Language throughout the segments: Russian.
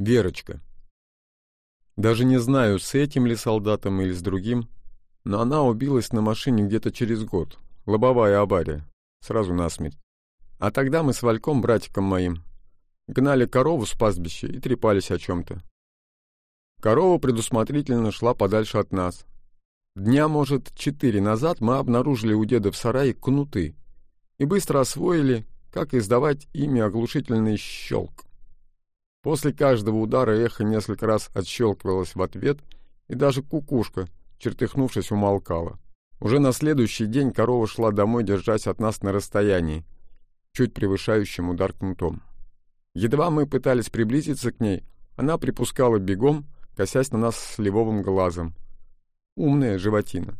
Верочка. Даже не знаю, с этим ли солдатом или с другим, но она убилась на машине где-то через год. Лобовая авария. Сразу насмерть. А тогда мы с Вальком, братиком моим, гнали корову с пастбища и трепались о чем-то. Корова предусмотрительно шла подальше от нас. Дня, может, четыре назад мы обнаружили у деда в сарае кнуты и быстро освоили, как издавать ими оглушительный щелк. После каждого удара эхо несколько раз отщелкивалось в ответ, и даже кукушка, чертыхнувшись, умолкала. Уже на следующий день корова шла домой, держась от нас на расстоянии, чуть превышающем удар кнутом. Едва мы пытались приблизиться к ней, она припускала бегом, косясь на нас сливовым глазом. Умная животина.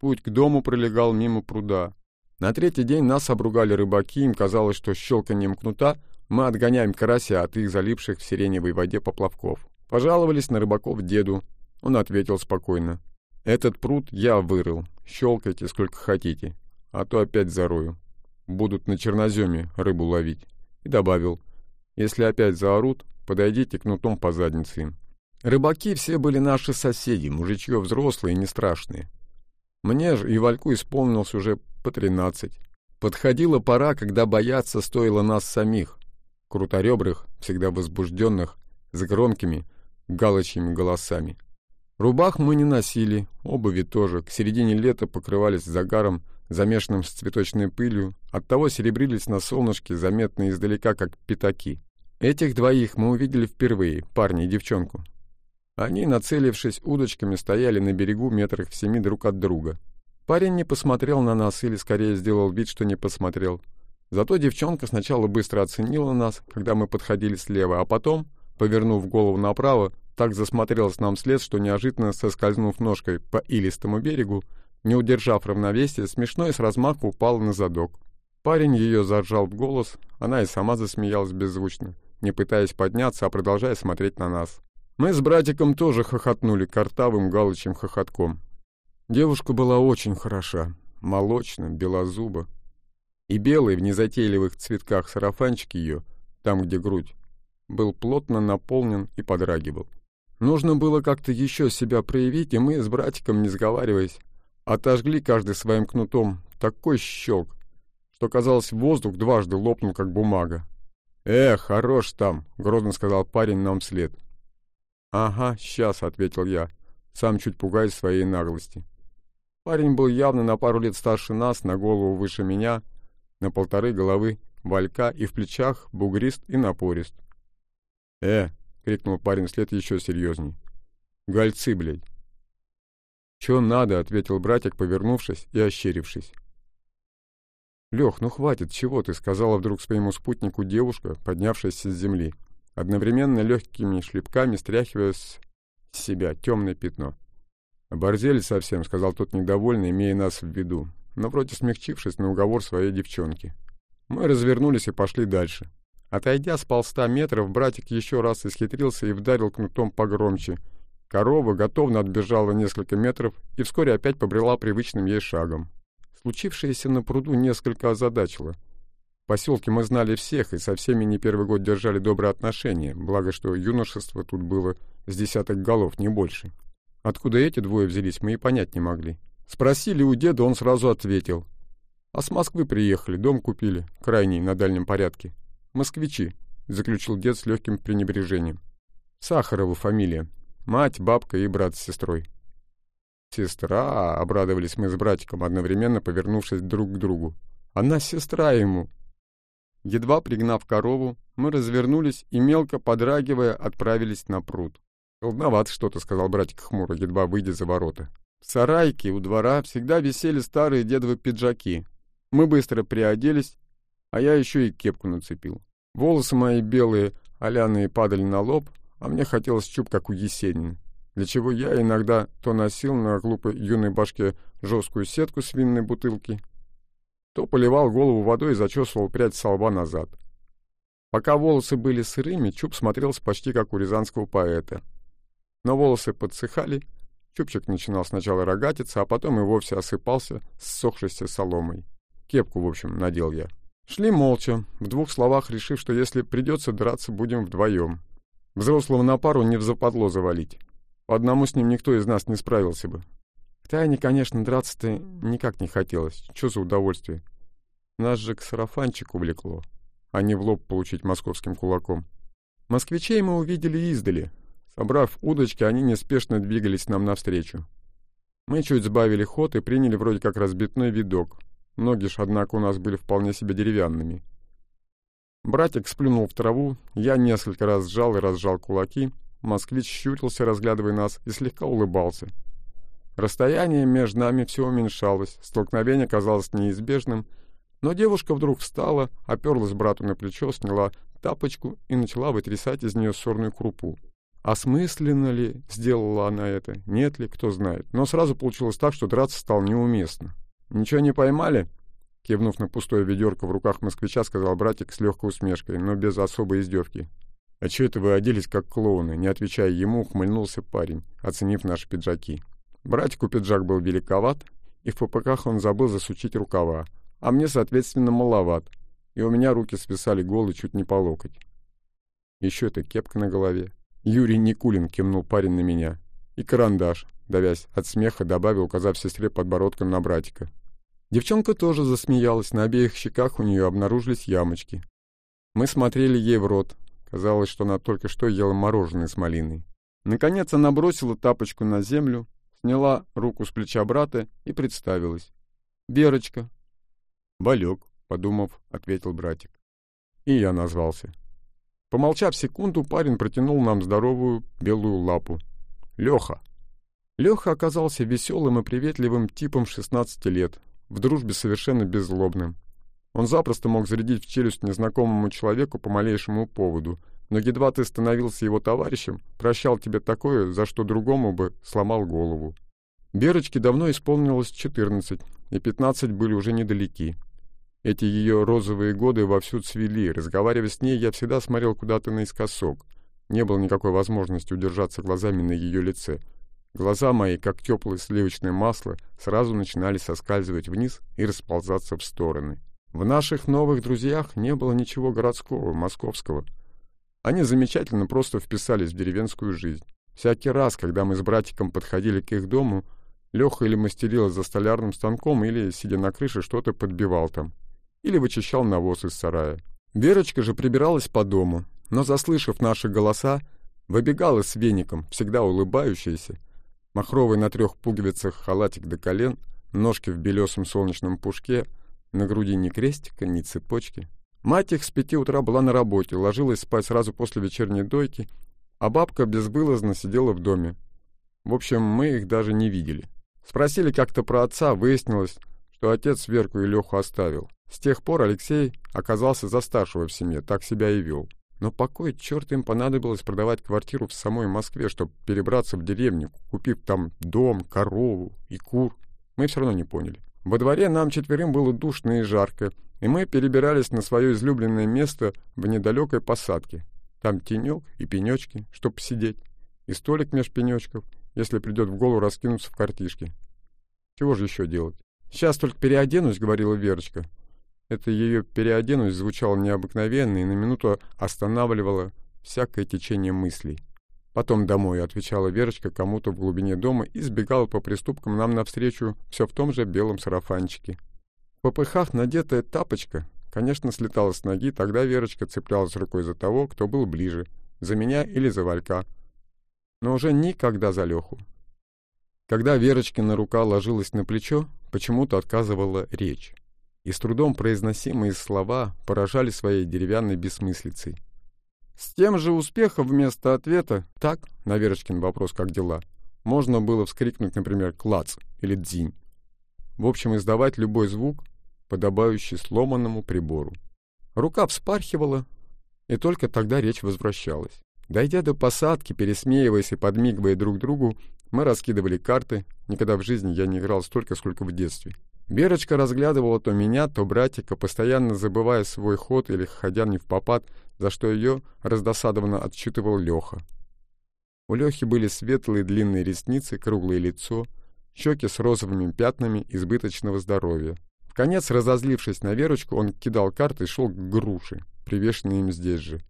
Путь к дому пролегал мимо пруда. На третий день нас обругали рыбаки, им казалось, что щелканием кнута мы отгоняем карася от их залипших в сиреневой воде поплавков. Пожаловались на рыбаков деду. Он ответил спокойно. «Этот пруд я вырыл. Щелкайте сколько хотите, а то опять зарою. Будут на черноземе рыбу ловить». И добавил. «Если опять заорут, подойдите кнутом по заднице им». Рыбаки все были наши соседи, мужичье взрослые и не страшные. Мне же и Вальку исполнилось уже по тринадцать. Подходила пора, когда бояться стоило нас самих, круторебрых, всегда возбужденных, с громкими, галочьими голосами. Рубах мы не носили, обуви тоже, к середине лета покрывались загаром, замешанным с цветочной пылью, оттого серебрились на солнышке, заметные издалека, как пятаки. Этих двоих мы увидели впервые, парня и девчонку. Они, нацелившись удочками, стояли на берегу метрах в семи друг от друга. Парень не посмотрел на нас, или скорее сделал вид, что не посмотрел. Зато девчонка сначала быстро оценила нас, когда мы подходили слева, а потом, повернув голову направо, так засмотрелась нам вслед, что неожиданно соскользнув ножкой по илистому берегу, не удержав равновесия, смешно и с размаху упала на задок. Парень ее заржал в голос, она и сама засмеялась беззвучно, не пытаясь подняться, а продолжая смотреть на нас. Мы с братиком тоже хохотнули картавым галочим хохотком. Девушка была очень хороша, молочно, белозуба. И белый в незатейливых цветках сарафанчик ее, там, где грудь, был плотно наполнен и подрагивал. Нужно было как-то еще себя проявить, и мы с братиком, не сговариваясь, отожгли каждый своим кнутом такой щелк, что, казалось, воздух дважды лопнул, как бумага. «Эх, хорош там!» — грозно сказал парень нам вслед. «Ага, сейчас», — ответил я, сам чуть пугаясь своей наглости. Парень был явно на пару лет старше нас, на голову выше меня, на полторы головы валька и в плечах бугрист и напорист. «Э!» — крикнул парень вслед еще серьезней. «Гольцы, блядь!» «Чё надо?» — ответил братик, повернувшись и ощерившись. «Лех, ну хватит, чего ты?» — сказала вдруг своему спутнику девушка, поднявшаяся с земли одновременно легкими шлепками стряхивая с себя темное пятно. «Оборзели совсем», — сказал тот недовольно, имея нас в виду, но вроде смягчившись на уговор своей девчонки. Мы развернулись и пошли дальше. Отойдя с полста метров, братик еще раз исхитрился и вдарил кнутом погромче. Корова готовно отбежала несколько метров и вскоре опять побрела привычным ей шагом. Случившееся на пруду несколько озадачило — в поселке мы знали всех и со всеми не первый год держали добрые отношения, благо что юношество тут было с десяток голов, не больше. Откуда эти двое взялись, мы и понять не могли. Спросили у деда, он сразу ответил. А с Москвы приехали, дом купили, крайний, на дальнем порядке. Москвичи, заключил дед с легким пренебрежением. Сахарова фамилия. Мать, бабка и брат с сестрой. «Сестра!» — обрадовались мы с братиком, одновременно повернувшись друг к другу. «Она сестра ему!» Едва пригнав корову, мы развернулись и, мелко подрагивая, отправились на пруд. «Холодновато что-то», — сказал братик хмуро, едва выйдя за ворота. В сарайке у двора всегда висели старые дедовы пиджаки. Мы быстро приоделись, а я еще и кепку нацепил. Волосы мои белые, оляные падали на лоб, а мне хотелось чуб, как у Есенина, для чего я иногда то носил на глупой юной башке жесткую сетку с винной бутылки, то поливал голову водой и зачесывал прядь со лба назад. Пока волосы были сырыми, чуб смотрелся почти как у рязанского поэта. Но волосы подсыхали, чубчик начинал сначала рогатиться, а потом и вовсе осыпался ссохшейся соломой. Кепку, в общем, надел я. Шли молча, в двух словах решив, что если придется драться, будем вдвоем. Взрослого на пару не в западло завалить. По одному с ним никто из нас не справился бы. В тайне, конечно, драться-то никак не хотелось. Что за удовольствие? Нас же к сарафанчику влекло, а не в лоб получить московским кулаком. Москвичей мы увидели издали. Собрав удочки, они неспешно двигались нам навстречу. Мы чуть сбавили ход и приняли вроде как разбитной видок. Ноги ж, однако, у нас были вполне себе деревянными. Братик сплюнул в траву, я несколько раз сжал и разжал кулаки. Москвич щурился, разглядывая нас, и слегка улыбался. Расстояние между нами все уменьшалось, столкновение казалось неизбежным — но девушка вдруг встала, оперлась брату на плечо, сняла тапочку и начала вытрясать из нее сорную крупу. Осмысленно ли сделала она это, нет ли, кто знает. Но сразу получилось так, что драться стало неуместно. «Ничего не поймали?» Кивнув на пустое ведерко в руках москвича, сказал братик с легкой усмешкой, но без особой издевки. «А чё это вы оделись как клоуны?» Не отвечая ему, ухмыльнулся парень, оценив наши пиджаки. Братику пиджак был великоват, и в попыках он забыл засучить рукава, а мне, соответственно, маловат, и у меня руки свисали голые чуть не по локоть. Еще эта кепка на голове. Юрий Никулин кивнул парень на меня. И карандаш, давясь от смеха, добавил, указав сестре подбородком на братика. Девчонка тоже засмеялась, на обеих щеках у нее обнаружились ямочки. Мы смотрели ей в рот. Казалось, что она только что ела мороженое с малиной. Наконец она бросила тапочку на землю, сняла руку с плеча брата и представилась. «Берочка, «Балек», — подумав, ответил братик. И я назвался. Помолчав секунду, парень протянул нам здоровую белую лапу. Леха. Леха оказался веселым и приветливым типом 16 лет, в дружбе совершенно беззлобным. Он запросто мог зарядить в челюсть незнакомому человеку по малейшему поводу, но едва ты становился его товарищем, прощал тебе такое, за что другому бы сломал голову. Берочке давно исполнилось 14, и 15 были уже недалеки. Эти ее розовые годы вовсю цвели. Разговаривая с ней, я всегда смотрел куда-то наискосок. Не было никакой возможности удержаться глазами на ее лице. Глаза мои, как теплое сливочное масло, сразу начинали соскальзывать вниз и расползаться в стороны. В наших новых друзьях не было ничего городского, московского. Они замечательно просто вписались в деревенскую жизнь. Всякий раз, когда мы с братиком подходили к их дому, Леха или мастерил за столярным станком, или, сидя на крыше, что-то подбивал там. Или вычищал навоз из сарая. Верочка же прибиралась по дому, но, заслышав наши голоса, выбегала с веником, всегда улыбающаяся, махровый на трех пуговицах халатик до колен, ножки в белесом солнечном пушке, на груди ни крестика, ни цепочки. Мать их с пяти утра была на работе, ложилась спать сразу после вечерней дойки, а бабка безвылазно сидела в доме. В общем, мы их даже не видели. Спросили как-то про отца, выяснилось, что отец Верку и Леху оставил. С тех пор Алексей оказался за старшего в семье, так себя и вел. Но покой черт им понадобилось продавать квартиру в самой Москве, чтобы перебраться в деревню, купив там дом, корову и кур. Мы все равно не поняли. Во дворе нам четверым было душно и жарко, и мы перебирались на свое излюбленное место в недалекой посадке. Там тенек и пенечки, чтоб посидеть, и столик меж пенечков, если придет в голову раскинуться в картишке. Чего же еще делать? «Сейчас только переоденусь», — говорила Верочка. Это ее «переоденусь» звучало необыкновенно и на минуту останавливало всякое течение мыслей. «Потом домой», — отвечала Верочка кому-то в глубине дома и сбегала по приступкам нам навстречу все в том же белом сарафанчике. В попыхах надетая тапочка, конечно, слетала с ноги, тогда Верочка цеплялась рукой за того, кто был ближе, за меня или за Валька, но уже никогда за Леху. Когда Верочкина рука ложилась на плечо, почему-то отказывала речь, и с трудом произносимые слова поражали своей деревянной бессмыслицей. С тем же успехом вместо ответа «так» на Верочкин вопрос «как дела?» можно было вскрикнуть, например, «клац» или «дзинь». В общем, издавать любой звук, подобающий сломанному прибору. Рука вспархивала, и только тогда речь возвращалась. Дойдя до посадки, пересмеиваясь и подмигивая друг другу, мы раскидывали карты. Никогда в жизни я не играл столько, сколько в детстве. Берочка разглядывала то меня, то братика, постоянно забывая свой ход или ходя не в попад, за что ее раздосадованно отчитывал Леха. У Лехи были светлые длинные ресницы, круглое лицо, щеки с розовыми пятнами избыточного здоровья. В конец, разозлившись на Верочку, он кидал карты и шел к груши, привешенной им здесь же.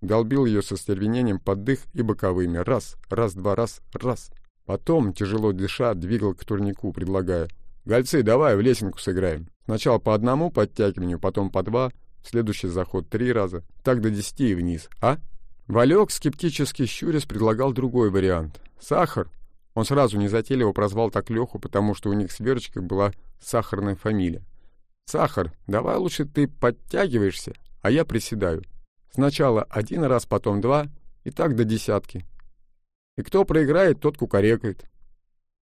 Долбил ее со стервенением под дых и боковыми. Раз, раз, два, раз, раз. Потом, тяжело дыша, двигал к турнику, предлагая. «Гольцы, давай в лесенку сыграем. Сначала по одному подтягиванию, потом по два, в следующий заход три раза. Так до десяти и вниз, а?» Валек, скептически щурясь, предлагал другой вариант. «Сахар?» Он сразу незатейливо прозвал так Леху, потому что у них с Верочкой была сахарная фамилия. «Сахар, давай лучше ты подтягиваешься, а я приседаю. Сначала один раз, потом два, и так до десятки. И кто проиграет, тот кукарекает».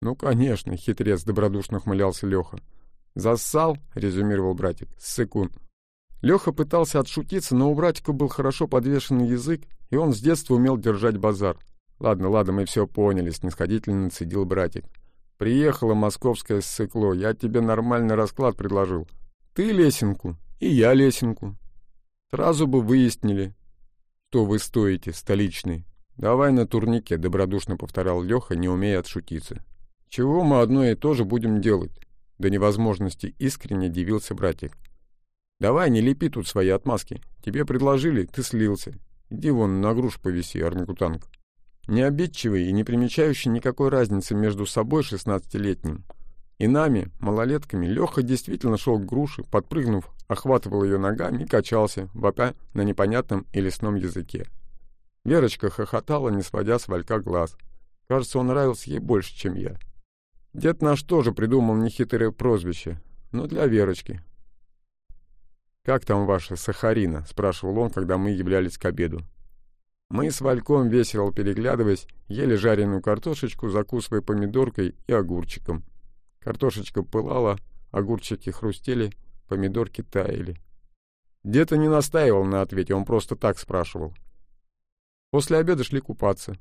«Ну, конечно», — хитрец добродушно хмылялся Леха. «Зассал», — резюмировал братик, — «ссыкун». Леха пытался отшутиться, но у братика был хорошо подвешенный язык, и он с детства умел держать базар. «Ладно, ладно, мы все поняли», — снисходительно цедил братик. «Приехала московское ссыкло, я тебе нормальный расклад предложил. Ты лесенку, и я лесенку. Сразу бы выяснили, что вы стоите, столичный. Давай на турнике», — добродушно повторял Леха, не умея отшутиться. «Чего мы одно и то же будем делать?» До невозможности искренне дивился братик. «Давай, не лепи тут свои отмазки. Тебе предложили, ты слился. Иди вон на груш повиси, орангутанг». Не обидчивый и не примечающий никакой разницы между собой шестнадцатилетним и нами, малолетками, Леха действительно шел к груше, подпрыгнув, охватывал ее ногами и качался, вопя на непонятном и лесном языке. Верочка хохотала, не сводя с Валька глаз. Кажется, он нравился ей больше, чем я. Дед наш тоже придумал нехитрое прозвище, но для Верочки. «Как там ваша Сахарина?» — спрашивал он, когда мы являлись к обеду. Мы с Вальком, весело переглядываясь, ели жареную картошечку, закусывая помидоркой и огурчиком. Картошечка пылала, огурчики хрустели, помидорки таяли. Дед не настаивал на ответе, он просто так спрашивал. После обеда шли купаться.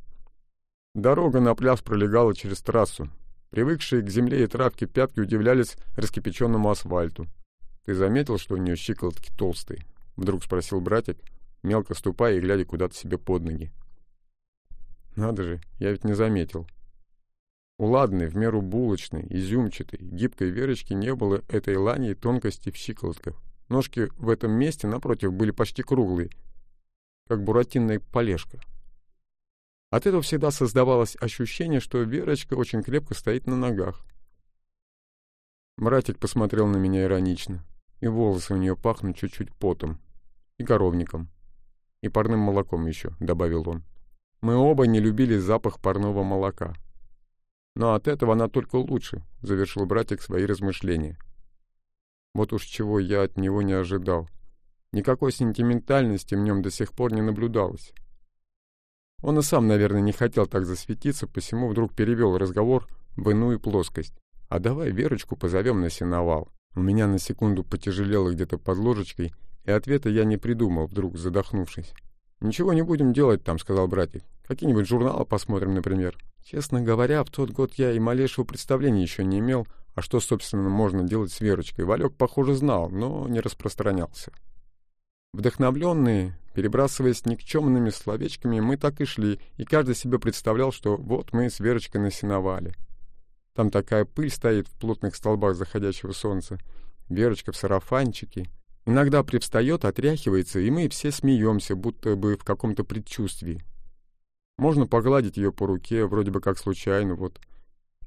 Дорога на пляж пролегала через трассу. Привыкшие к земле и травке пятки удивлялись раскипяченному асфальту. «Ты заметил, что у нее щиколотки толстые?» — вдруг спросил братик, мелко ступая и глядя куда-то себе под ноги. «Надо же, я ведь не заметил». У в меру булочной, изюмчатой, гибкой Верочки не было этой лани и тонкости в щиколотках. Ножки в этом месте, напротив, были почти круглые, как буратинная полежка. От этого всегда создавалось ощущение, что Верочка очень крепко стоит на ногах. Братик посмотрел на меня иронично, и волосы у нее пахнут чуть-чуть потом и коровником, и парным молоком еще, — добавил он. Мы оба не любили запах парного молока. Но от этого она только лучше, — завершил братик свои размышления. Вот уж чего я от него не ожидал. Никакой сентиментальности в нем до сих пор не наблюдалось. Он и сам, наверное, не хотел так засветиться, посему вдруг перевел разговор в иную плоскость. «А давай Верочку позовем на сеновал». У меня на секунду потяжелело где-то под ложечкой, и ответа я не придумал, вдруг задохнувшись. «Ничего не будем делать там», — сказал братик. «Какие-нибудь журналы посмотрим, например». Честно говоря, в тот год я и малейшего представления еще не имел, а что, собственно, можно делать с Верочкой. Валек, похоже, знал, но не распространялся. Вдохновленные, перебрасываясь никчемными словечками, мы так и шли, и каждый себе представлял, что вот мы с Верочкой насиновали. Там такая пыль стоит в плотных столбах заходящего солнца. Верочка в сарафанчике. Иногда привстает, отряхивается, и мы все смеемся, будто бы в каком-то предчувствии. Можно погладить ее по руке, вроде бы как случайно, вот.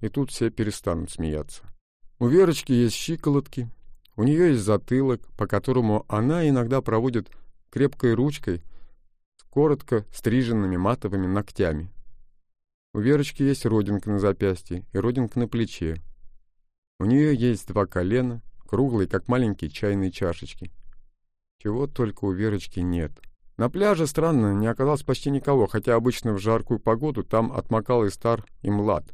И тут все перестанут смеяться. У Верочки есть щиколотки, у нее есть затылок, по которому она иногда проводит крепкой ручкой с коротко стриженными матовыми ногтями. У Верочки есть родинка на запястье и родинка на плече. У нее есть два колена, круглые, как маленькие чайные чашечки. Чего только у Верочки нет. На пляже, странно, не оказалось почти никого, хотя обычно в жаркую погоду там отмокал и стар, и млад.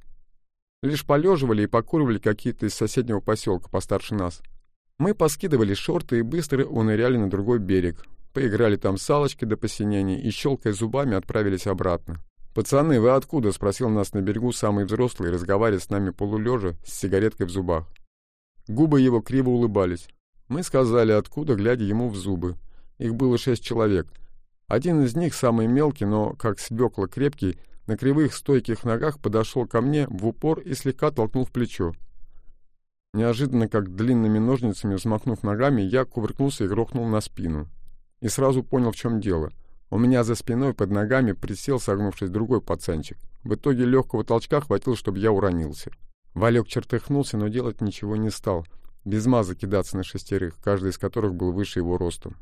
Лишь полеживали и покуривали какие-то из соседнего поселка постарше нас — мы поскидывали шорты и быстро уныряли на другой берег. Поиграли там салочки до посинения и, щелкая зубами, отправились обратно. «Пацаны, вы откуда?» — спросил нас на берегу самый взрослый, разговаривая с нами полулежа с сигареткой в зубах. Губы его криво улыбались. Мы сказали, откуда, глядя ему в зубы. Их было шесть человек. Один из них, самый мелкий, но, как свекла крепкий, на кривых стойких ногах подошел ко мне в упор и слегка толкнул в плечо. Неожиданно, как длинными ножницами взмахнув ногами, я кувыркнулся и грохнул на спину. И сразу понял, в чем дело. У меня за спиной под ногами присел, согнувшись, другой пацанчик. В итоге легкого толчка хватило, чтобы я уронился. Валек чертыхнулся, но делать ничего не стал. Без маза кидаться на шестерых, каждый из которых был выше его ростом.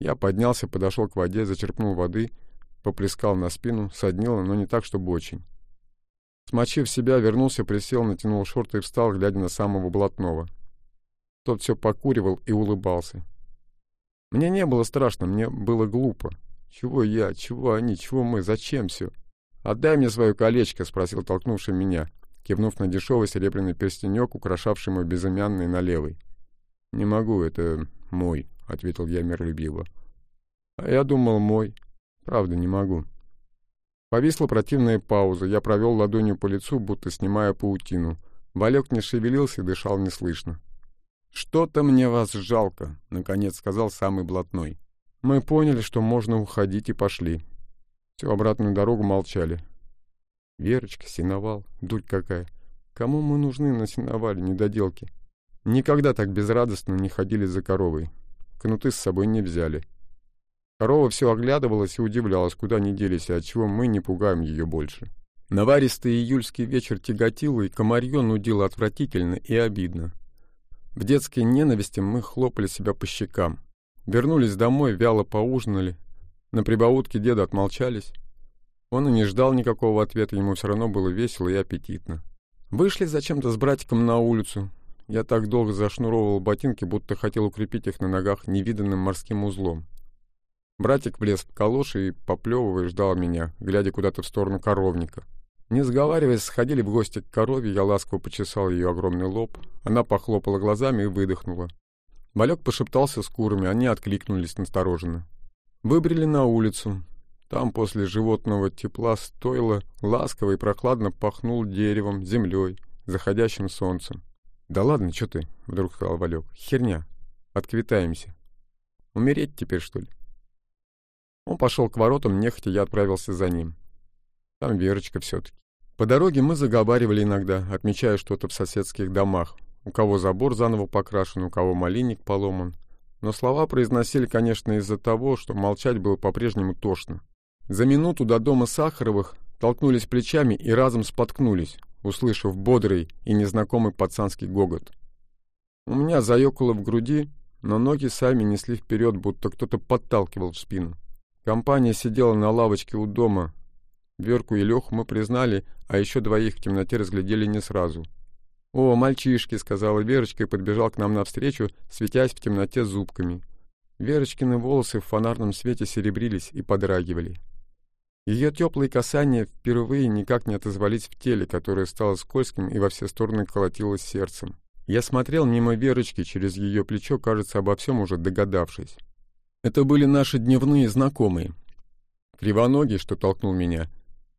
Я поднялся, подошел к воде, зачерпнул воды, поплескал на спину, соднило, но не так, чтобы очень. Смочив себя, вернулся, присел, натянул шорты и встал, глядя на самого блатного. Тот все покуривал и улыбался. Мне не было страшно, мне было глупо. Чего я, чего они, чего мы, зачем все? «Отдай мне свое колечко», — спросил толкнувший меня, кивнув на дешевый серебряный перстенек, украшавший мой безымянный на левой. «Не могу, это мой», — ответил я миролюбиво. «А я думал, мой. Правда, не могу». Повисла противная пауза. Я провел ладонью по лицу, будто снимая паутину. Валек не шевелился и дышал неслышно. «Что-то мне вас жалко», — наконец сказал самый блатной. Мы поняли, что можно уходить, и пошли. Всю обратную дорогу молчали. Верочка, синовал, дурь какая. Кому мы нужны на синовале, недоделки? Никогда так безрадостно не ходили за коровой. Кнуты с собой не взяли. Корова все оглядывалась и удивлялась, куда не делись, и отчего мы не пугаем ее больше. Наваристый июльский вечер тяготил, и комарье нудило отвратительно и обидно. В детской ненависти мы хлопали себя по щекам. Вернулись домой, вяло поужинали. На прибаутке деда отмолчались. Он и не ждал никакого ответа, ему все равно было весело и аппетитно. Вышли зачем-то с братиком на улицу. Я так долго зашнуровывал ботинки, будто хотел укрепить их на ногах невиданным морским узлом. Братик влез в калоши и, поплевывая, ждал меня, глядя куда-то в сторону коровника. Не сговариваясь, сходили в гости к корове, я ласково почесал ее огромный лоб. Она похлопала глазами и выдохнула. Малек пошептался с курами, они откликнулись настороженно. Выбрели на улицу. Там после животного тепла стоило, ласково и прохладно пахнул деревом, землей, заходящим солнцем. «Да ладно, что ты?» — вдруг сказал Валек. «Херня. Отквитаемся. Умереть теперь, что ли?» Он пошел к воротам, нехотя я отправился за ним. Там Верочка все-таки. По дороге мы заговаривали иногда, отмечая что-то в соседских домах. У кого забор заново покрашен, у кого малинник поломан. Но слова произносили, конечно, из-за того, что молчать было по-прежнему тошно. За минуту до дома Сахаровых толкнулись плечами и разом споткнулись, услышав бодрый и незнакомый пацанский гогот. У меня заёкало в груди, но ноги сами несли вперед, будто кто-то подталкивал в спину. Компания сидела на лавочке у дома, Верку и Леху мы признали, а еще двоих в темноте разглядели не сразу. «О, мальчишки!» — сказала Верочка и подбежал к нам навстречу, светясь в темноте зубками. Верочкины волосы в фонарном свете серебрились и подрагивали. Ее теплые касания впервые никак не отозвались в теле, которое стало скользким и во все стороны колотилось сердцем. Я смотрел мимо Верочки через ее плечо, кажется, обо всем уже догадавшись. Это были наши дневные знакомые. Кривоногий, что толкнул меня,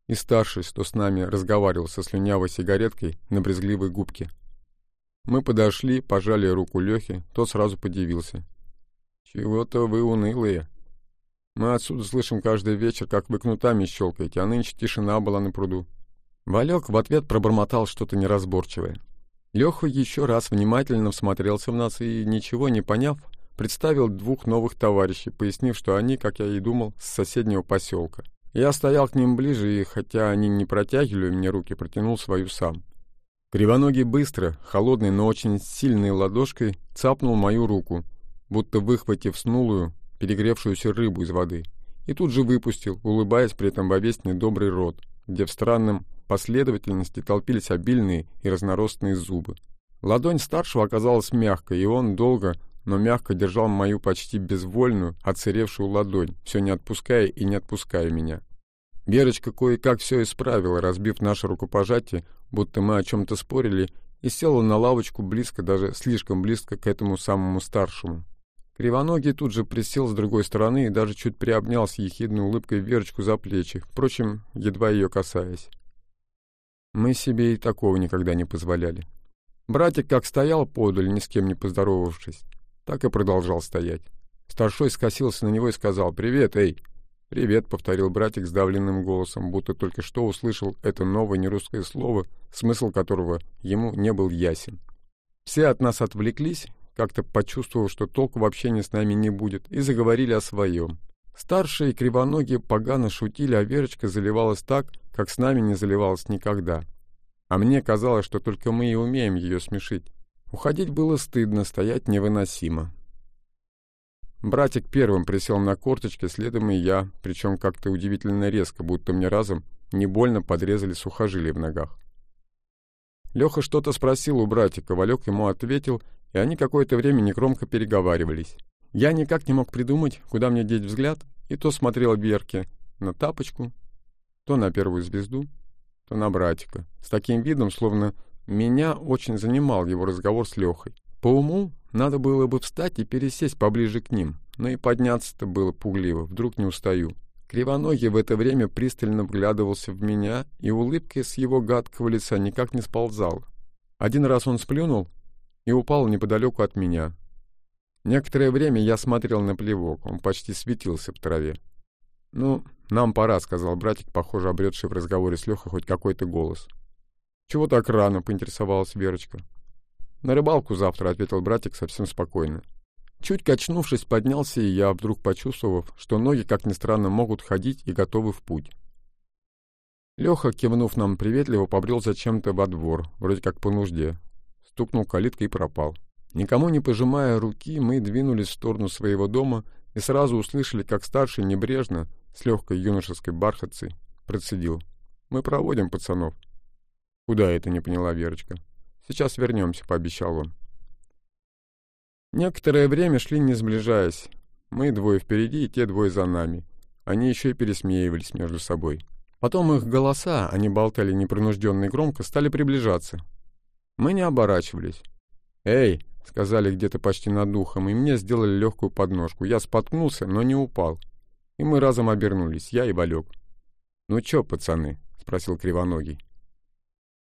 и старший, что с нами разговаривал со слюнявой сигареткой на брезгливой губке. Мы подошли, пожали руку Лехе, тот сразу подивился. «Чего-то вы унылые. Мы отсюда слышим каждый вечер, как вы кнутами щелкаете, а нынче тишина была на пруду». Валек в ответ пробормотал что-то неразборчивое. Леха еще раз внимательно всмотрелся в нас и, ничего не поняв, представил двух новых товарищей, пояснив, что они, как я и думал, с соседнего поселка. Я стоял к ним ближе, и хотя они не протягивали мне руки, протянул свою сам. Кривоногий быстро, холодной, но очень сильной ладошкой цапнул мою руку, будто выхватив снулую, перегревшуюся рыбу из воды, и тут же выпустил, улыбаясь при этом во весь недобрый рот, где в странном последовательности толпились обильные и разноростные зубы. Ладонь старшего оказалась мягкой, и он долго, но мягко держал мою почти безвольную, отсыревшую ладонь, все не отпуская и не отпуская меня. Верочка кое-как все исправила, разбив наше рукопожатие, будто мы о чем-то спорили, и села на лавочку близко, даже слишком близко к этому самому старшему. Кривоногий тут же присел с другой стороны и даже чуть приобнял с ехидной улыбкой Верочку за плечи, впрочем, едва ее касаясь. Мы себе и такого никогда не позволяли. Братик как стоял подаль, ни с кем не поздоровавшись, так и продолжал стоять. Старшой скосился на него и сказал «Привет, эй!» «Привет», — повторил братик сдавленным голосом, будто только что услышал это новое нерусское слово, смысл которого ему не был ясен. Все от нас отвлеклись, как-то почувствовав, что толку в общении с нами не будет, и заговорили о своем. Старшие кривоногие погано шутили, а Верочка заливалась так, как с нами не заливалась никогда. А мне казалось, что только мы и умеем ее смешить. Уходить было стыдно, стоять невыносимо. Братик первым присел на корточки, следом и я, причем как-то удивительно резко, будто мне разом не больно подрезали сухожилия в ногах. Леха что-то спросил у братика, Валек ему ответил, и они какое-то время негромко переговаривались. Я никак не мог придумать, куда мне деть взгляд, и то смотрел Берке на тапочку, то на первую звезду, то на братика, с таким видом, словно меня очень занимал его разговор с Лехой. По уму надо было бы встать и пересесть поближе к ним, но и подняться-то было пугливо, вдруг не устаю. Кривоногий в это время пристально вглядывался в меня, и улыбка с его гадкого лица никак не сползала. Один раз он сплюнул и упал неподалеку от меня, Некоторое время я смотрел на плевок, он почти светился в траве. «Ну, нам пора», — сказал братик, похоже, обретший в разговоре с Лехой хоть какой-то голос. «Чего так рано?» — поинтересовалась Верочка. «На рыбалку завтра», — ответил братик совсем спокойно. Чуть качнувшись, поднялся и я, вдруг почувствовав, что ноги, как ни странно, могут ходить и готовы в путь. Леха, кивнув нам приветливо, побрел зачем-то во двор, вроде как по нужде. Стукнул калиткой и пропал. Никому не пожимая руки, мы двинулись в сторону своего дома и сразу услышали, как старший небрежно, с легкой юношеской бархатцей, процедил. «Мы проводим пацанов». «Куда это?» — не поняла Верочка. «Сейчас вернемся», — пообещал он. Некоторое время шли не сближаясь. Мы двое впереди и те двое за нами. Они еще и пересмеивались между собой. Потом их голоса, они болтали непринужденно и громко, стали приближаться. Мы не оборачивались. «Эй!» сказали где-то почти над духом, и мне сделали легкую подножку. Я споткнулся, но не упал. И мы разом обернулись, я и Валек. «Ну чё, пацаны?» — спросил Кривоногий.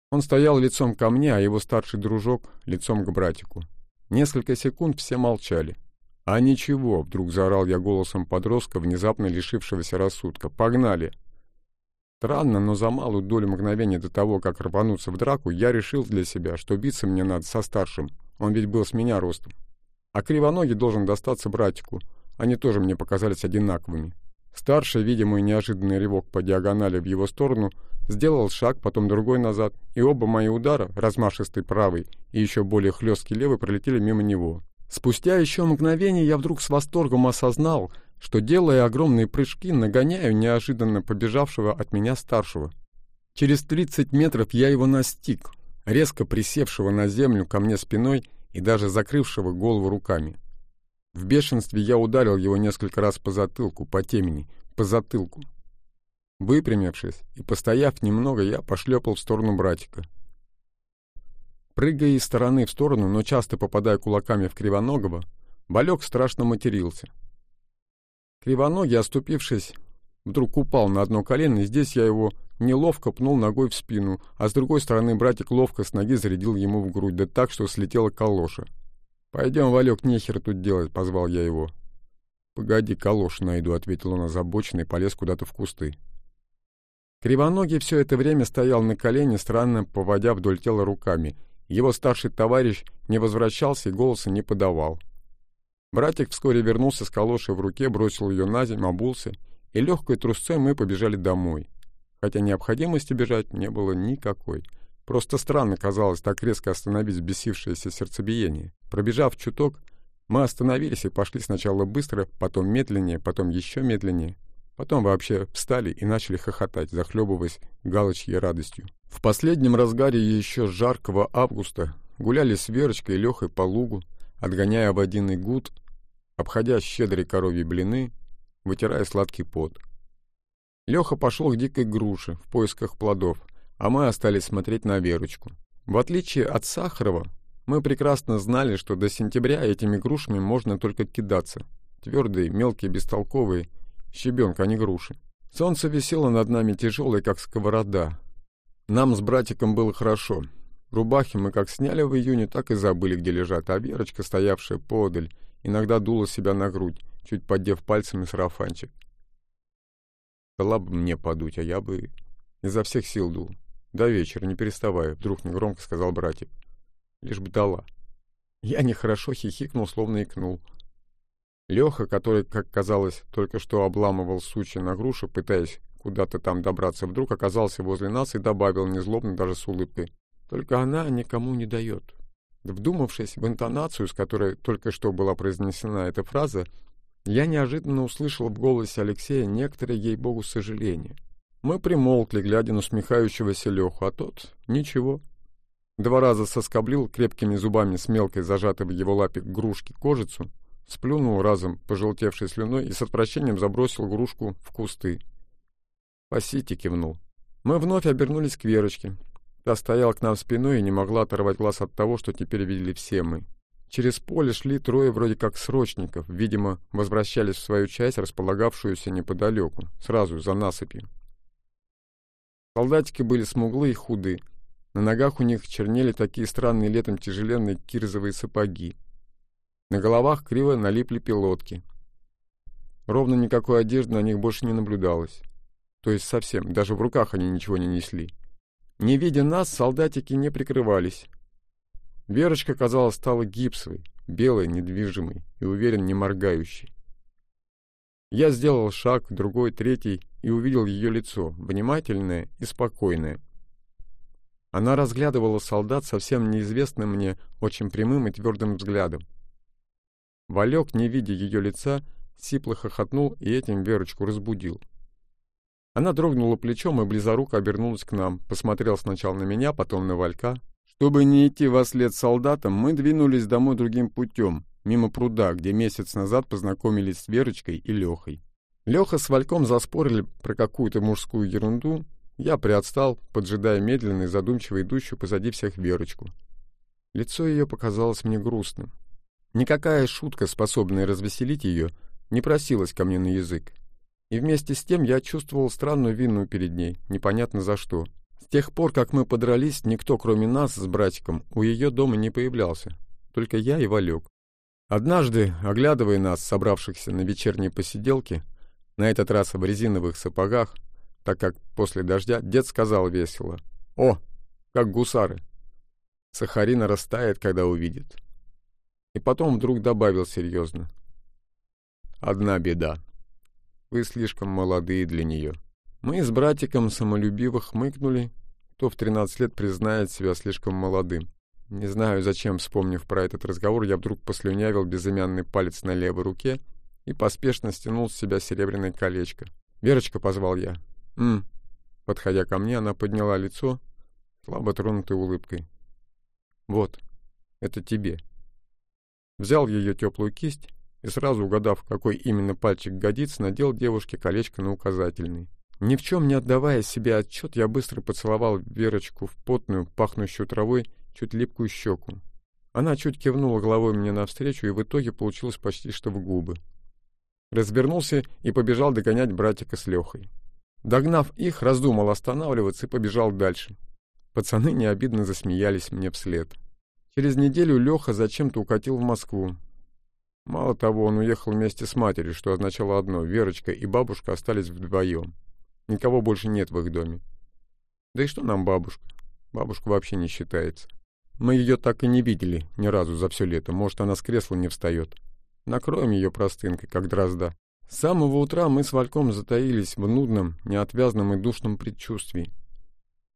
Он стоял лицом ко мне, а его старший дружок — лицом к братику. Несколько секунд все молчали. «А ничего!» — вдруг заорал я голосом подростка, внезапно лишившегося рассудка. «Погнали!» Странно, но за малую долю мгновения до того, как рвануться в драку, я решил для себя, что биться мне надо со старшим, он ведь был с меня ростом. А кривоногий должен достаться братику. Они тоже мне показались одинаковыми. Старший, видя мой неожиданный ревок по диагонали в его сторону, сделал шаг, потом другой назад, и оба мои удара, размашистый правый и еще более хлесткий левый, пролетели мимо него. Спустя еще мгновение я вдруг с восторгом осознал, что, делая огромные прыжки, нагоняю неожиданно побежавшего от меня старшего. Через 30 метров я его настиг, резко присевшего на землю ко мне спиной и даже закрывшего голову руками. В бешенстве я ударил его несколько раз по затылку, по темени, по затылку. Выпрямившись и постояв немного, я пошлепал в сторону братика. Прыгая из стороны в сторону, но часто попадая кулаками в Кривоногого, Балек страшно матерился. Кривоногий, оступившись, вдруг упал на одно колено, и здесь я его неловко пнул ногой в спину, а с другой стороны братик ловко с ноги зарядил ему в грудь, да так, что слетела калоша. «Пойдем, Валек, нехер тут делать», — позвал я его. «Погоди, калош найду», — ответил он озабоченно и полез куда-то в кусты. Кривоногий все это время стоял на колене, странно поводя вдоль тела руками. Его старший товарищ не возвращался и голоса не подавал. Братик вскоре вернулся с калошей в руке, бросил ее на землю, обулся, и легкой трусцой мы побежали домой хотя необходимости бежать не было никакой. Просто странно казалось так резко остановить бесившееся сердцебиение. Пробежав чуток, мы остановились и пошли сначала быстро, потом медленнее, потом еще медленнее. Потом вообще встали и начали хохотать, захлебываясь галочьей радостью. В последнем разгаре еще жаркого августа гуляли с Верочкой и Лехой по лугу, отгоняя водяный гуд, обходя щедрые коровьи блины, вытирая сладкий пот. Леха пошел к дикой груше в поисках плодов, а мы остались смотреть на Верочку. В отличие от Сахарова, мы прекрасно знали, что до сентября этими грушами можно только кидаться. Твердые, мелкие, бестолковые, щебенка, а не груши. Солнце висело над нами тяжелое, как сковорода. Нам с братиком было хорошо. Рубахи мы как сняли в июне, так и забыли, где лежат, а Верочка, стоявшая подаль, иногда дула себя на грудь, чуть поддев пальцами сарафанчик. Дала бы мне подуть, а я бы изо всех сил дул. До вечера, не переставая, вдруг негромко сказал братик. Лишь бы дала. Я нехорошо хихикнул, словно икнул. Леха, который, как казалось, только что обламывал сучья на грушу, пытаясь куда-то там добраться, вдруг оказался возле нас и добавил незлобно даже с улыбкой. «Только она никому не дает». Вдумавшись в интонацию, с которой только что была произнесена эта фраза, я неожиданно услышал в голосе Алексея некоторое, ей-богу, сожаление. Мы примолкли, глядя на усмехающегося Леху, а тот — ничего. Два раза соскоблил крепкими зубами с мелкой зажатой в его лапе грушки кожицу, сплюнул разом пожелтевшей слюной и с отвращением забросил грушку в кусты. Пасити кивнул. Мы вновь обернулись к Верочке. Та стояла к нам спиной и не могла оторвать глаз от того, что теперь видели все мы. Через поле шли трое вроде как срочников, видимо, возвращались в свою часть, располагавшуюся неподалеку, сразу за насыпью. Солдатики были смуглые и худы. На ногах у них чернели такие странные летом тяжеленные кирзовые сапоги. На головах криво налипли пилотки. Ровно никакой одежды на них больше не наблюдалось. То есть совсем, даже в руках они ничего не несли. Не видя нас, солдатики не прикрывались, Верочка, казалось, стала гипсовой, белой, недвижимой и, уверен, не моргающей. Я сделал шаг, другой, третий, и увидел ее лицо, внимательное и спокойное. Она разглядывала солдат совсем неизвестным мне, очень прямым и твердым взглядом. Валек, не видя ее лица, сипло хохотнул и этим Верочку разбудил. Она дрогнула плечом и близоруко обернулась к нам, посмотрел сначала на меня, потом на Валька, чтобы не идти во след солдатам, мы двинулись домой другим путем, мимо пруда, где месяц назад познакомились с Верочкой и Лехой. Леха с Вальком заспорили про какую-то мужскую ерунду, я приотстал, поджидая медленно и задумчиво идущую позади всех Верочку. Лицо ее показалось мне грустным. Никакая шутка, способная развеселить ее, не просилась ко мне на язык. И вместе с тем я чувствовал странную вину перед ней, непонятно за что — с тех пор, как мы подрались, никто, кроме нас с братиком, у ее дома не появлялся. Только я и Валек. Однажды, оглядывая нас, собравшихся на вечерней посиделке, на этот раз в резиновых сапогах, так как после дождя, дед сказал весело. «О, как гусары! Сахарина растает, когда увидит». И потом вдруг добавил серьезно. «Одна беда. Вы слишком молодые для нее». Мы с братиком самолюбиво хмыкнули, кто в 13 лет признает себя слишком молодым. Не знаю, зачем, вспомнив про этот разговор, я вдруг послюнявил безымянный палец на левой руке и поспешно стянул с себя серебряное колечко. «Верочка», — позвал я. «М». Подходя ко мне, она подняла лицо, слабо тронутой улыбкой. «Вот, это тебе». Взял ее теплую кисть и сразу угадав, какой именно пальчик годится, надел девушке колечко на указательный. Ни в чем не отдавая себе отчет, я быстро поцеловал Верочку в потную, пахнущую травой, чуть липкую щеку. Она чуть кивнула головой мне навстречу, и в итоге получилось почти что в губы. Развернулся и побежал догонять братика с Лехой. Догнав их, раздумал останавливаться и побежал дальше. Пацаны необидно засмеялись мне вслед. Через неделю Леха зачем-то укатил в Москву. Мало того, он уехал вместе с матерью, что означало одно — Верочка и бабушка остались вдвоем. Никого больше нет в их доме. Да и что нам бабушка? Бабушка вообще не считается. Мы ее так и не видели ни разу за все лето. Может, она с кресла не встает. Накроем ее простынкой, как дрозда. С самого утра мы с Вальком затаились в нудном, неотвязном и душном предчувствии.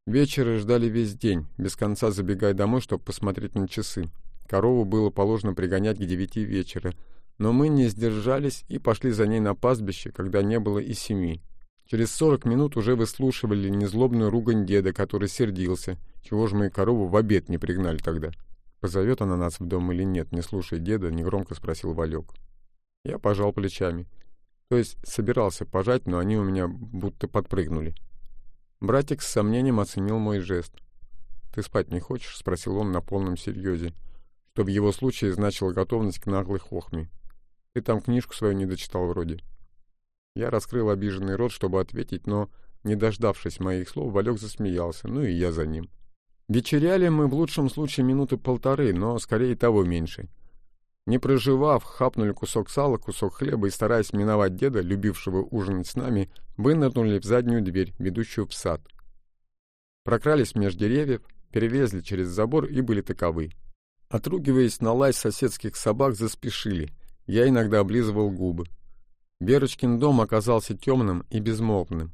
Вечеры ждали весь день, без конца забегая домой, чтобы посмотреть на часы. Корову было положено пригонять к девяти вечера, но мы не сдержались и пошли за ней на пастбище, когда не было и семи. Через сорок минут уже выслушивали незлобную ругань деда, который сердился. Чего же мы корову в обед не пригнали тогда? Позовет она нас в дом или нет, не слушая деда, негромко спросил Валек. Я пожал плечами. То есть собирался пожать, но они у меня будто подпрыгнули. Братик с сомнением оценил мой жест. «Ты спать не хочешь?» — спросил он на полном серьезе, что в его случае значило готовность к наглой хохме. «Ты там книжку свою не дочитал вроде». Я раскрыл обиженный рот, чтобы ответить, но, не дождавшись моих слов, Валек засмеялся, ну и я за ним. Вечеряли мы в лучшем случае минуты полторы, но скорее того меньше. Не проживав, хапнули кусок сала, кусок хлеба и, стараясь миновать деда, любившего ужинать с нами, вынырнули в заднюю дверь, ведущую в сад. Прокрались меж деревьев, перелезли через забор и были таковы. Отругиваясь на лай соседских собак, заспешили — Я иногда облизывал губы. Верочкин дом оказался темным и безмолвным.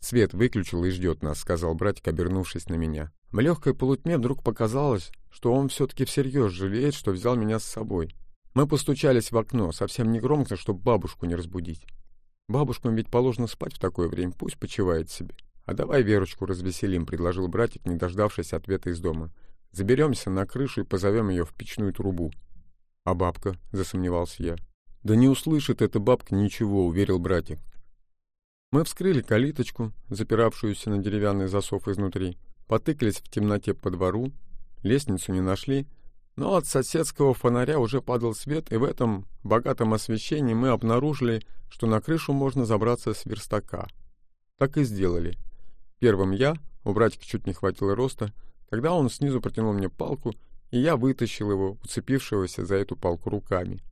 «Свет выключил и ждет нас», — сказал братик, обернувшись на меня. В легкой полутьме вдруг показалось, что он все-таки всерьез жалеет, что взял меня с собой. Мы постучались в окно, совсем не громко, чтобы бабушку не разбудить. Бабушкам ведь положено спать в такое время, пусть почивает себе. «А давай Верочку развеселим», — предложил братик, не дождавшись ответа из дома. «Заберемся на крышу и позовем ее в печную трубу». «А бабка?» — засомневался я. «Да не услышит эта бабка ничего», — уверил братик. Мы вскрыли калиточку, запиравшуюся на деревянный засов изнутри, потыкались в темноте по двору, лестницу не нашли, но от соседского фонаря уже падал свет, и в этом богатом освещении мы обнаружили, что на крышу можно забраться с верстака. Так и сделали. Первым я, у братика чуть не хватило роста, тогда он снизу протянул мне палку, и я вытащил его, уцепившегося за эту палку руками.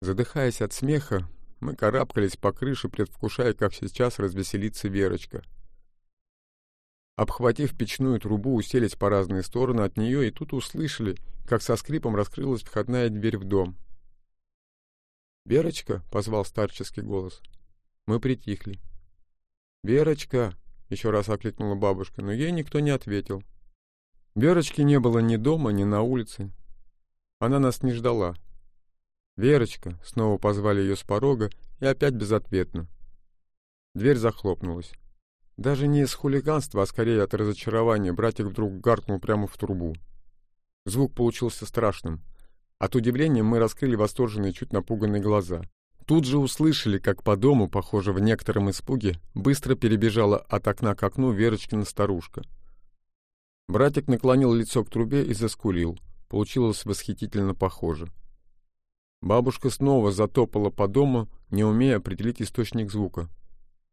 Задыхаясь от смеха, мы карабкались по крыше, предвкушая, как сейчас развеселится Верочка. Обхватив печную трубу, уселись по разные стороны от нее, и тут услышали, как со скрипом раскрылась входная дверь в дом. «Верочка!» — позвал старческий голос. Мы притихли. «Верочка!» Еще раз окликнула бабушка, но ей никто не ответил. Верочки не было ни дома, ни на улице. Она нас не ждала. «Верочка!» — снова позвали ее с порога, и опять безответно. Дверь захлопнулась. Даже не из хулиганства, а скорее от разочарования братик вдруг гаркнул прямо в трубу. Звук получился страшным. От удивления мы раскрыли восторженные, чуть напуганные глаза. Тут же услышали, как по дому, похоже, в некотором испуге, быстро перебежала от окна к окну Верочкина старушка. Братик наклонил лицо к трубе и заскулил. Получилось восхитительно похоже. Бабушка снова затопала по дому, не умея определить источник звука.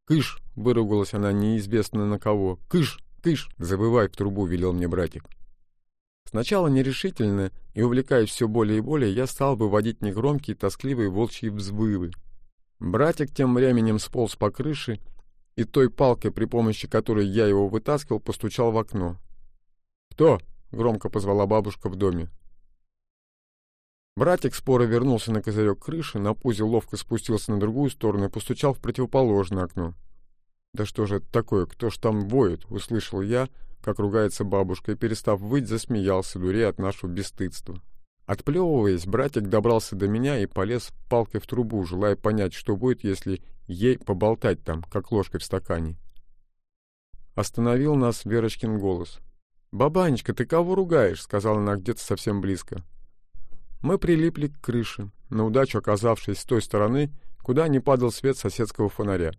«Кыш!» — выругалась она неизвестно на кого. «Кыш! Кыш!» — забывай в трубу, велел мне братик. Сначала нерешительно и увлекаясь все более и более, я стал выводить негромкие, тоскливые волчьи взвывы. Братик тем временем сполз по крыше и той палкой, при помощи которой я его вытаскивал, постучал в окно. «Кто?» — громко позвала бабушка в доме. Братик споро вернулся на козырек крыши, на пузе ловко спустился на другую сторону и постучал в противоположное окно. «Да что же это такое? Кто ж там воет?» — услышал я, как ругается бабушка, и, перестав выть, засмеялся, дуре от нашего бесстыдства. Отплевываясь, братик добрался до меня и полез палкой в трубу, желая понять, что будет, если ей поболтать там, как ложкой в стакане. Остановил нас Верочкин голос. «Бабанечка, ты кого ругаешь?» — сказала она где-то совсем близко. Мы прилипли к крыше, на удачу оказавшись с той стороны, куда не падал свет соседского фонаря.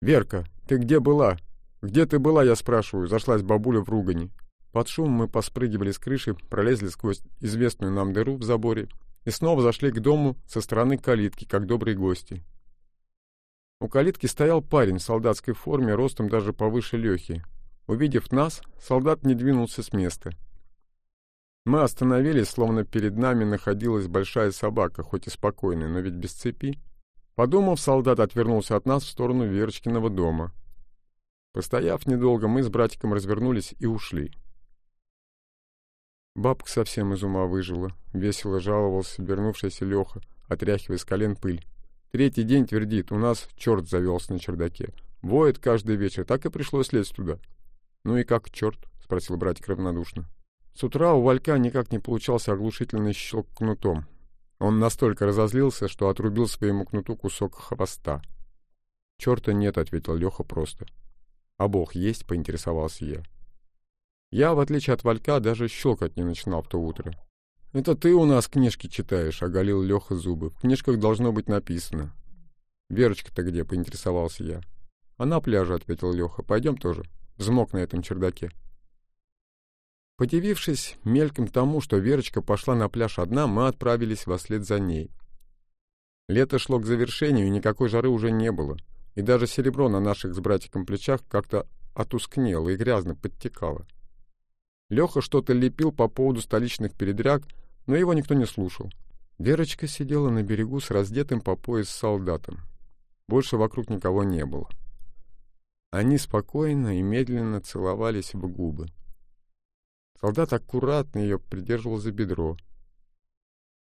«Верка, ты где была?» «Где ты была, я спрашиваю?» — зашлась бабуля в ругани. Под шум мы поспрыгивали с крыши, пролезли сквозь известную нам дыру в заборе и снова зашли к дому со стороны калитки, как добрые гости. У калитки стоял парень в солдатской форме, ростом даже повыше Лехи. Увидев нас, солдат не двинулся с места. Мы остановились, словно перед нами находилась большая собака, хоть и спокойная, но ведь без цепи. Подумав, солдат отвернулся от нас в сторону Верочкиного дома — Постояв недолго, мы с братиком развернулись и ушли. Бабка совсем из ума выжила, весело жаловался вернувшийся Леха, отряхивая с колен пыль. Третий день твердит, у нас черт завелся на чердаке. Воет каждый вечер, так и пришлось лезть туда. «Ну и как черт?» — спросил братик равнодушно. С утра у Валька никак не получался оглушительный щелк кнутом. Он настолько разозлился, что отрубил своему кнуту кусок хвоста. «Черта нет», — ответил Леха просто. «А Бог есть?» — поинтересовался я. Я, в отличие от Валька, даже щелкать не начинал в то утро. «Это ты у нас книжки читаешь», — оголил Леха зубы. «В книжках должно быть написано». «Верочка-то где?» — поинтересовался я. «А на пляже», — ответил Леха. «Пойдем тоже. Взмок на этом чердаке». Подивившись мельком тому, что Верочка пошла на пляж одна, мы отправились вслед за ней. Лето шло к завершению, и никакой жары уже не было и даже серебро на наших с братиком плечах как-то отускнело и грязно подтекало. Леха что-то лепил по поводу столичных передряг, но его никто не слушал. Верочка сидела на берегу с раздетым по пояс солдатом. Больше вокруг никого не было. Они спокойно и медленно целовались в губы. Солдат аккуратно ее придерживал за бедро.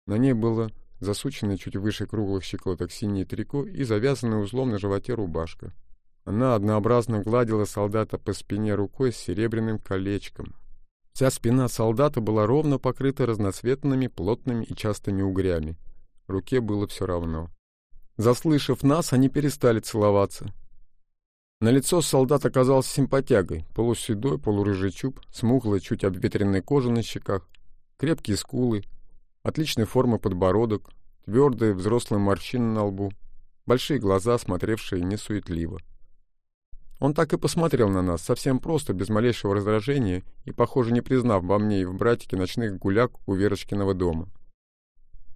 На ней было засученное чуть выше круглых щиколоток синее трико и завязанная узлом на животе рубашка. Она однообразно гладила солдата по спине рукой с серебряным колечком. Вся спина солдата была ровно покрыта разноцветными, плотными и частыми угрями. Руке было все равно. Заслышав нас, они перестали целоваться. На лицо солдат оказался симпатягой, полуседой, полурыжий чуб, смуглой, чуть обветренной кожа на щеках, крепкие скулы, отличной формы подбородок, твердые взрослые морщины на лбу, большие глаза, смотревшие несуетливо. Он так и посмотрел на нас, совсем просто, без малейшего раздражения и, похоже, не признав во мне и в братике ночных гуляк у Верочкиного дома.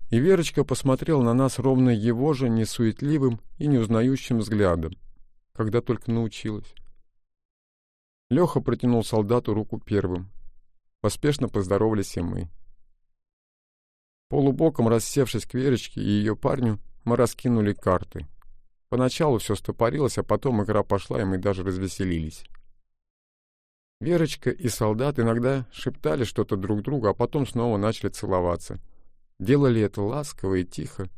И Верочка посмотрела на нас ровно его же несуетливым и неузнающим взглядом, когда только научилась. Леха протянул солдату руку первым. Поспешно поздоровались и мы. Полубоком рассевшись к Верочке и ее парню, мы раскинули карты. Поначалу все стопорилось, а потом игра пошла, и мы даже развеселились. Верочка и солдат иногда шептали что-то друг другу, а потом снова начали целоваться. Делали это ласково и тихо,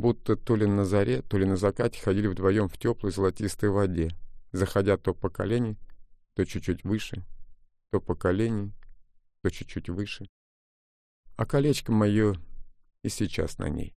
будто то ли на заре, то ли на закате ходили вдвоем в теплой золотистой воде, заходя то по колени, то чуть-чуть выше, то по колени, то чуть-чуть выше а колечко мое и сейчас на ней.